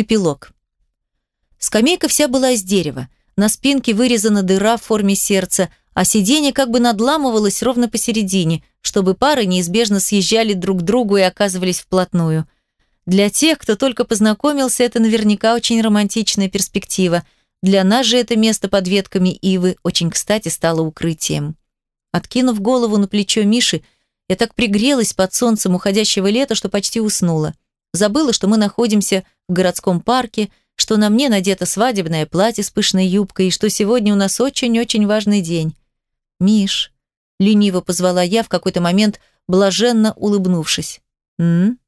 Эпилог. Скамейка вся была из дерева. На спинке вырезана дыра в форме сердца, а сиденье как бы надламывалось ровно посередине, чтобы пары неизбежно съезжали друг к другу и оказывались вплотную. Для тех, кто только познакомился, это наверняка очень романтичная перспектива. Для нас же это место под ветками ивы очень кстати стало укрытием. Откинув голову на плечо Миши, я так пригрелась под солнцем уходящего лета, что почти уснула. Забыла, что мы находимся в городском парке, что на мне надето свадебное платье с пышной юбкой и что сегодня у нас очень-очень важный день. «Миш», — лениво позвала я в какой-то момент, блаженно улыбнувшись. «М?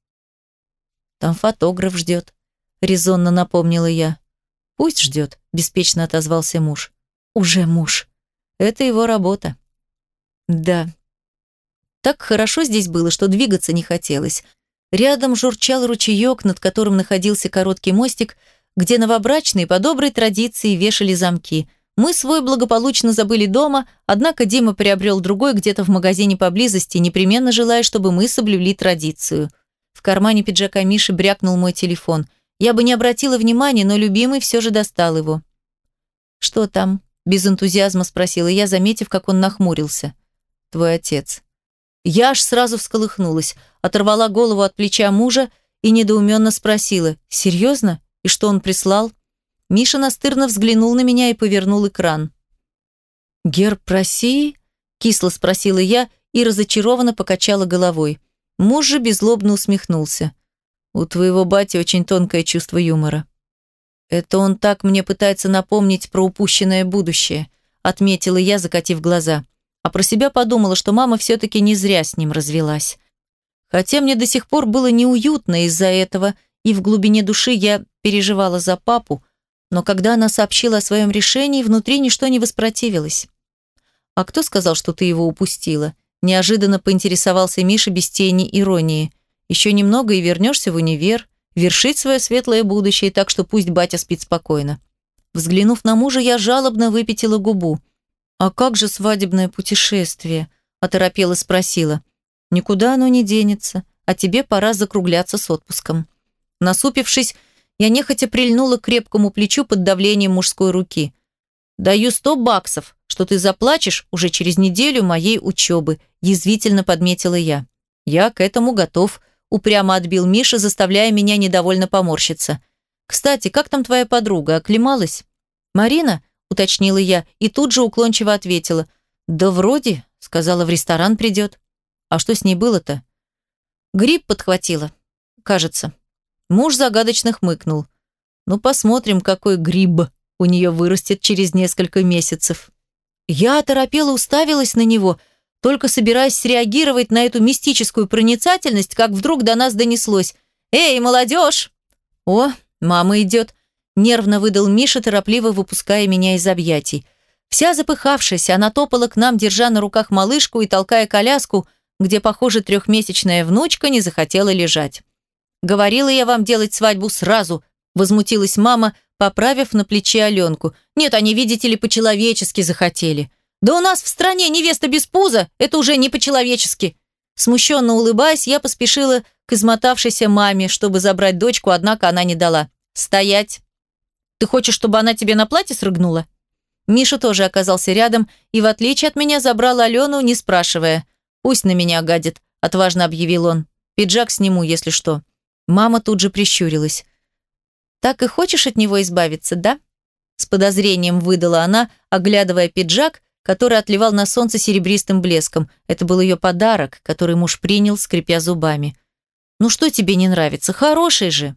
Там фотограф ждет», — резонно напомнила я. «Пусть ждет», — беспечно отозвался муж. «Уже муж. Это его работа». «Да». Так хорошо здесь было, что двигаться не хотелось. Рядом журчал ручеек, над которым находился короткий мостик, где новобрачные по доброй традиции вешали замки — мы свой благополучно забыли дома, однако Дима приобрел другой где-то в магазине поблизости, непременно желая, чтобы мы соблюли традицию. В кармане пиджака Миши брякнул мой телефон. Я бы не обратила внимания, но любимый все же достал его. «Что там?» – без энтузиазма спросила я, заметив, как он нахмурился. «Твой отец». Я аж сразу всколыхнулась, оторвала голову от плеча мужа и недоуменно спросила, «Серьезно? И что он прислал?» Миша настырно взглянул на меня и повернул экран. «Герб России?» – кисло спросила я и разочарованно покачала головой. Муж же беззлобно усмехнулся. «У твоего бати очень тонкое чувство юмора». «Это он так мне пытается напомнить про упущенное будущее», – отметила я, закатив глаза. А про себя подумала, что мама все-таки не зря с ним развелась. Хотя мне до сих пор было неуютно из-за этого, и в глубине души я переживала за папу, но когда она сообщила о своем решении, внутри ничто не воспротивилось. «А кто сказал, что ты его упустила?» Неожиданно поинтересовался Миша без тени иронии. «Еще немного и вернешься в универ, вершить свое светлое будущее, так что пусть батя спит спокойно». Взглянув на мужа, я жалобно выпятила губу. «А как же свадебное путешествие?» – оторопела спросила. «Никуда оно не денется, а тебе пора закругляться с отпуском». Насупившись, я нехотя прильнула к крепкому плечу под давлением мужской руки. «Даю сто баксов, что ты заплачешь уже через неделю моей учебы», язвительно подметила я. «Я к этому готов», упрямо отбил Миша, заставляя меня недовольно поморщиться. «Кстати, как там твоя подруга, оклемалась?» «Марина?» – уточнила я и тут же уклончиво ответила. «Да вроде», – сказала, в ресторан придет. «А что с ней было-то?» «Грипп подхватила, кажется». Муж загадочно хмыкнул. «Ну, посмотрим, какой гриб у нее вырастет через несколько месяцев». Я оторопела уставилась на него, только собираясь среагировать на эту мистическую проницательность, как вдруг до нас донеслось. «Эй, молодежь!» «О, мама идет!» Нервно выдал Миша, торопливо выпуская меня из объятий. Вся запыхавшаяся, она топала к нам, держа на руках малышку и толкая коляску, где, похоже, трехмесячная внучка не захотела лежать. Говорила я вам делать свадьбу сразу, возмутилась мама, поправив на плече Аленку. Нет, они, видите ли, по-человечески захотели. Да у нас в стране невеста без пуза, это уже не по-человечески. Смущенно улыбаясь, я поспешила к измотавшейся маме, чтобы забрать дочку, однако она не дала. «Стоять! Ты хочешь, чтобы она тебе на платье срыгнула?» Миша тоже оказался рядом и, в отличие от меня, забрал Алену, не спрашивая. «Пусть на меня гадит», – отважно объявил он. «Пиджак сниму, если что». Мама тут же прищурилась. «Так и хочешь от него избавиться, да?» С подозрением выдала она, оглядывая пиджак, который отливал на солнце серебристым блеском. Это был ее подарок, который муж принял, скрипя зубами. «Ну что тебе не нравится? Хороший же!»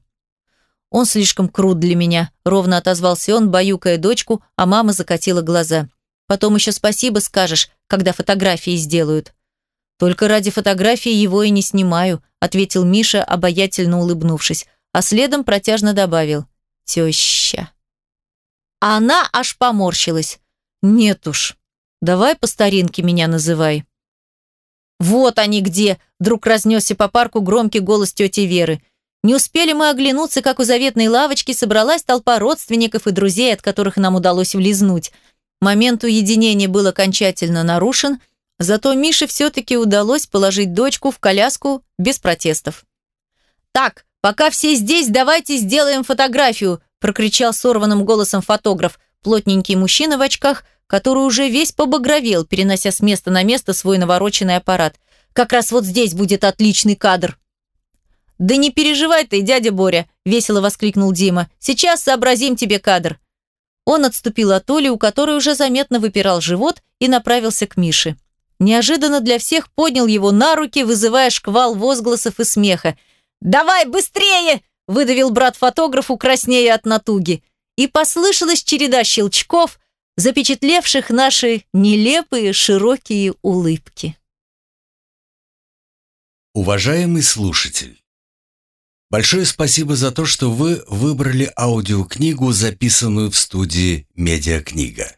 «Он слишком крут для меня», — ровно отозвался он, баюкая дочку, а мама закатила глаза. «Потом еще спасибо скажешь, когда фотографии сделают». «Только ради фотографии его и не снимаю», ответил Миша, обаятельно улыбнувшись, а следом протяжно добавил «Теща». А она аж поморщилась. «Нет уж, давай по старинке меня называй». «Вот они где!» – вдруг разнесся по парку громкий голос тети Веры. Не успели мы оглянуться, как у заветной лавочки собралась толпа родственников и друзей, от которых нам удалось влизнуть. Момент уединения был окончательно нарушен – Зато Мише все-таки удалось положить дочку в коляску без протестов. «Так, «Пока все здесь, давайте сделаем фотографию», прокричал сорванным голосом фотограф, плотненький мужчина в очках, который уже весь побагровел, перенося с места на место свой навороченный аппарат. «Как раз вот здесь будет отличный кадр». «Да не переживай ты, дядя Боря!» – весело воскликнул Дима. «Сейчас сообразим тебе кадр». Он отступил от Оли, у которой уже заметно выпирал живот, и направился к Мише. Неожиданно для всех поднял его на руки, вызывая шквал возгласов и смеха. «Давай быстрее!» – выдавил брат фотографу, краснея от натуги. И послышалась череда щелчков, запечатлевших наши нелепые широкие улыбки. Уважаемый слушатель! Большое спасибо за то, что вы выбрали аудиокнигу, записанную в студии «Медиакнига».